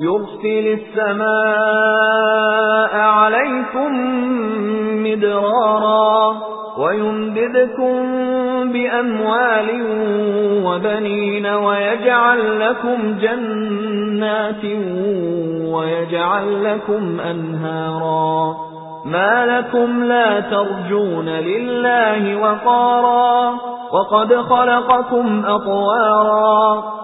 يُرْسِلِ السَّمَاءَ عَلَيْكُمْ مِدْرَارًا وَيُمْدِدْكُمْ بِأَمْوَالٍ وَبَنِينَ وَيَجْعَلْ لَكُمْ جَنَّاتٍ وَيَجْعَلْ لَكُمْ أَنْهَارًا مَا لَكُمْ لَا تَرْجُونَ لِلَّهِ وَقَارًا وَقَدْ خَلَقَكُمْ أَطْوَارًا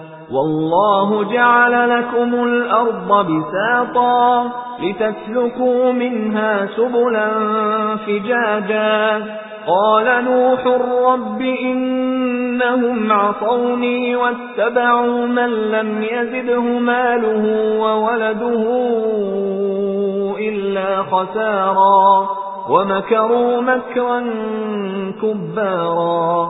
وَاللَّهُ جَعَلَ لَكُمُ الْأَرْضَ بِسَاطًا لِتَسْلُكُوا مِنْهَا سُبُلًا فِجَاجًا. قَالَ نُوحٌ رَبِّ إِنَّهُمْ عَصَوْنِي وَاتَّبَعُوا مَن لَّمْ يَزِدْهُ مَالُهُ وَوَلَدُهُ إِلَّا خَسَارًا. وَمَكَرُوا مَكْرًا كُبَّارًا.